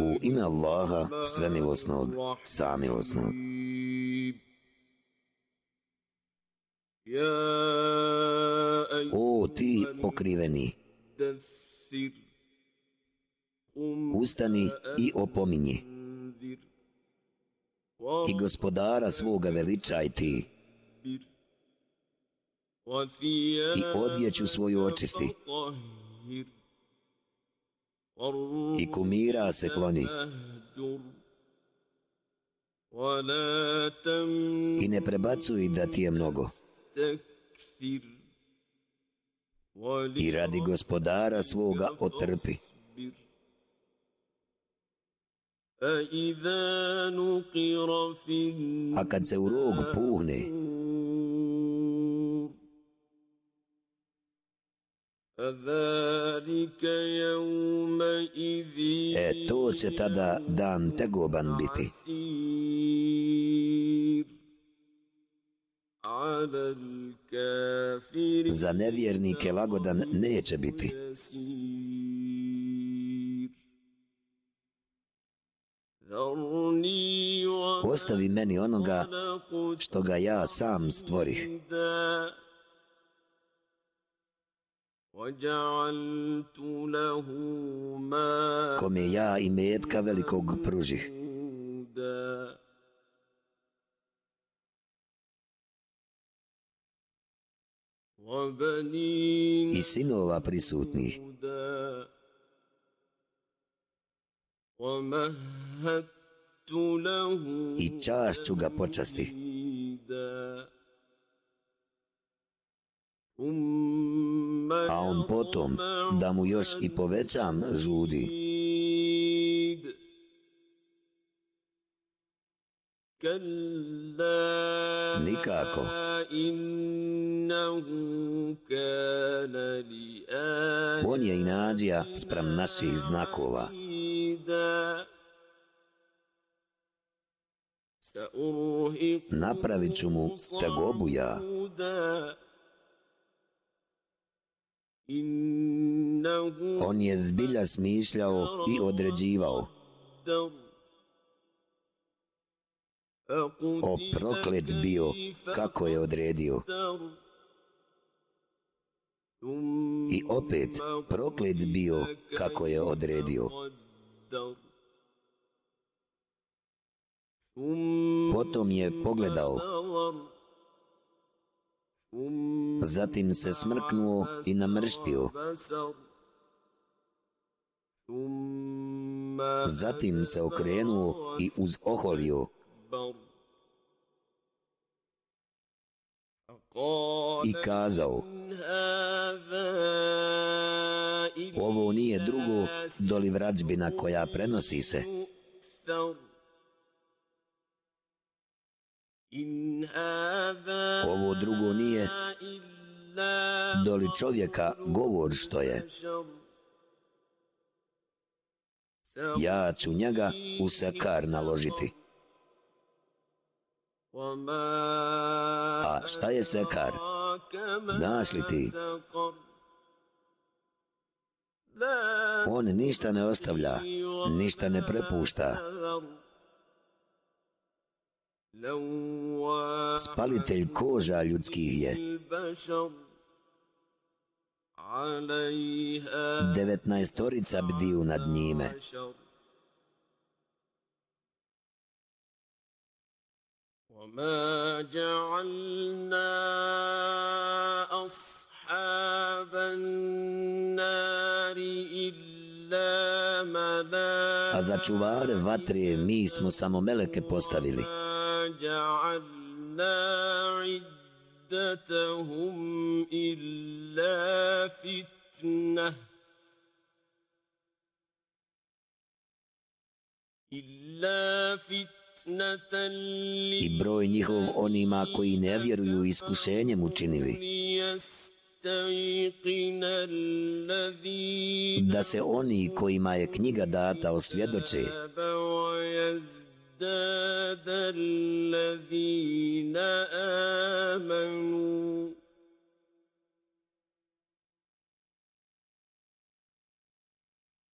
U ime Allaha, svemilosnog, samilosnog. O ti pokriveni, ustani i opominji. I gospodara svoga veličaj ti. I odjeću svoju očisti i kumira se kloni. I ne prebacuj da ti je mnogo. I radi gospodara svoga otrpi. A kad se u rog puhne, E to će tada dan tegoban biti. Za nevjernike lagodan neće biti. Ostavi meni onoga što ga ja sam stvorih. Kome ja i metka velikog pružih. I sinova prisutnih. I čašću ga počasti a on potom da mu još i povećam žudi. Nikako. On je i nađija sprem naših znakova. Napravit ću mu tegobu ja. On je zbilja smišljao i određivao. O proklet bio kako je odredio. I opet proklet bio kako je odredio. Potom je pogledao Zatim se smrknuo i namrštio. Zatim se okrenuo i uzoholio. I kazao, ovo nije drugo doli vrađbina koja prenosi se. Ovo drugo nije doli čovjeka govor što je. Ja ću njega u sekar naložiti. A šta je sekar? Znaš li ti? On ništa ne ostavlja, ništa ne prepušta spalitelj koža ljudskih je Devetnaestorica bdiju nad njime. وما جعلنا أصحاب النار إلا ملائكة A za čuvare vatre mi smo samo meleke postavili. جعلنا عدتهم إلا فتنة إلا فتنة I broj njihov onima koji ne vjeruju iskušenjem učinili. Da se oni kojima je knjiga data osvjedoče. ازداد الذين آمنوا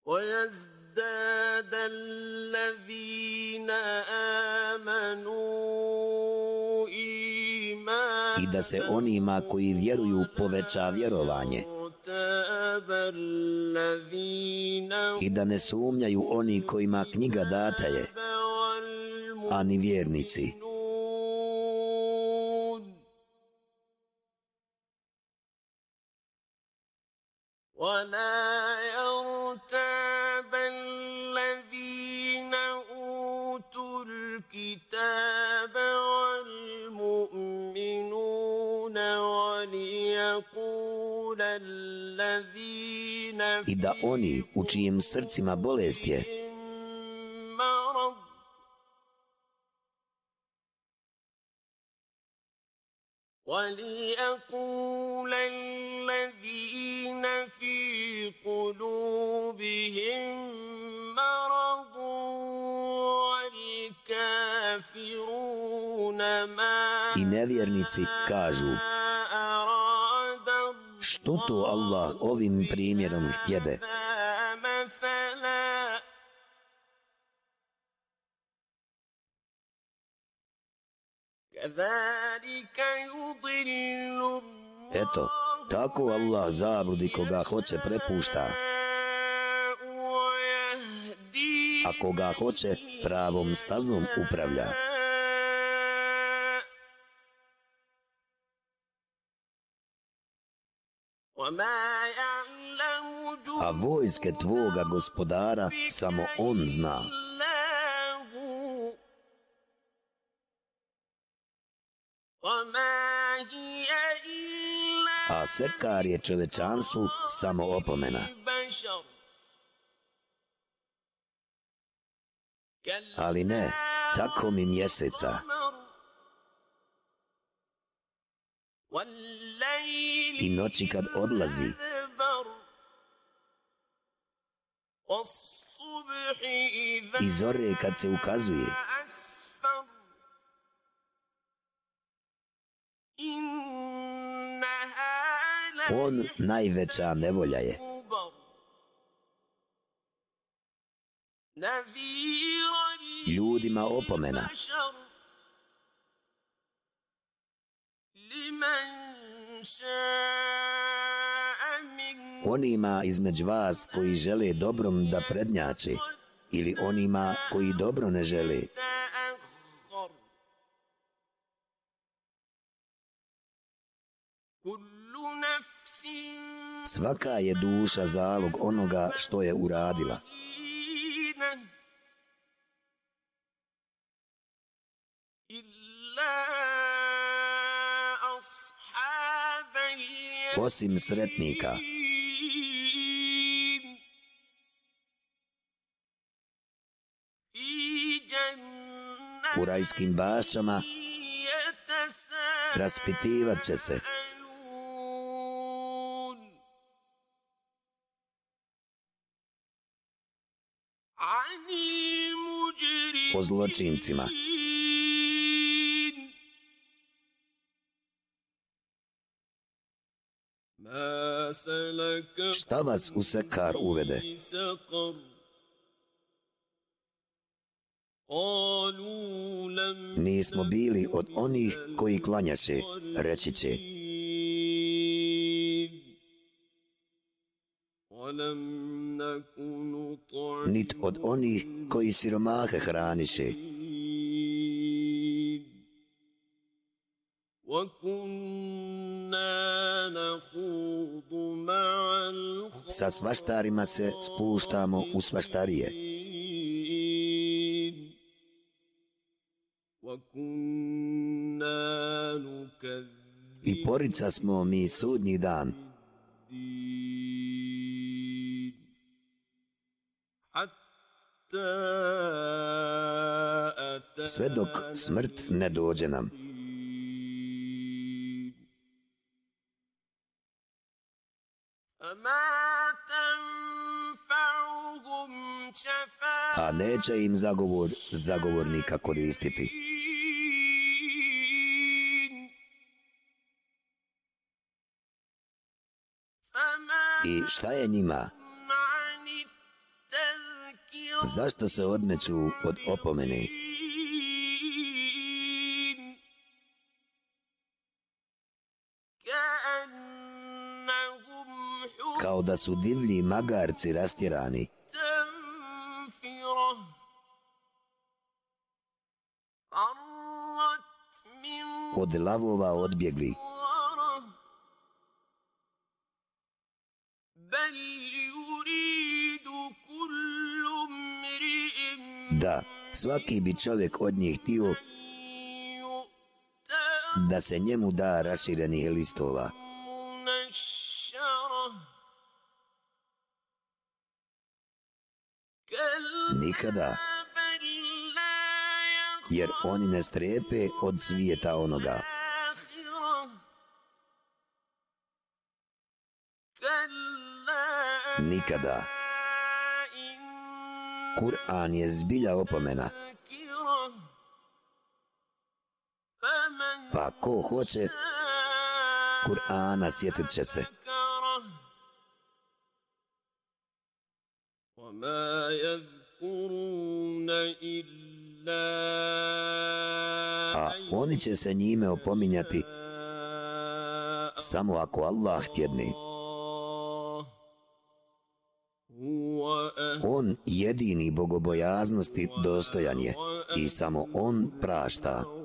ويزداد يزداد الذين آمنوا إيمانا i da se onima koji vjeruju poveća vjerovanje وارتاب الذين i da ne sumnjaju oni kojima knjiga data je, a ni vjernici. والمؤمنون ولا يرتاب الذين أوتوا الكتاب والمؤمنون وليقول الذين I da oni u čijim srcima bolest je, وليقول الذين في قلوبهم مرض والكافرون ما i nevjernici kažu, أراد što to Allah ovim primjerom htjebe? هذا مثلا كذلك يضل Eto, tako Allah zabludi koga hoće prepušta, a koga hoće pravom stazom upravlja. A vojske tvoga gospodara samo on zna. A sekar je čovečanstvu samo opomena. Ali ne, tako mi mjeseca. I noći kad odlazi, i zore kad se ukazuje, on najveća nevolja je. Ljudima opomena, onima između vas koji žele dobrom da prednjači ili onima koji dobro ne žele, svaka je duša zalog onoga što je uradila. Osim sretnika, u rajskim bašćama raspitivat će se po zločincima. Šta vas u sekar uvede? Nismo bili od onih koji klanjaše, reći će. Nit od onih koji siromahe hraniše. Sa svaštarima se spuštamo u svaštarije. I porica smo mi sudnji dan. Sve dok smrt ne dođe nam. A neće im zagovor zagovornika koristiti. I šta je njima? Zašto se odmeću od opomene? Kao da su divlji magarci rastjerani. Od lavova odbjegli. da svaki bi čovjek od njih htio da se njemu da raširenih listova. Nikada. Jer oni ne strepe od svijeta onoga. Nikada. Nikada. إن Kur'an je zbilja opomena, ذاكرة فمن pa ko hoće شاء Kur'ana sjetit će se. ذكره وما يذكرون إلا A oni će se njime opominjati samo ako Allah htjedne. On jedini bogobojaznosti dostojan je i samo on prašta.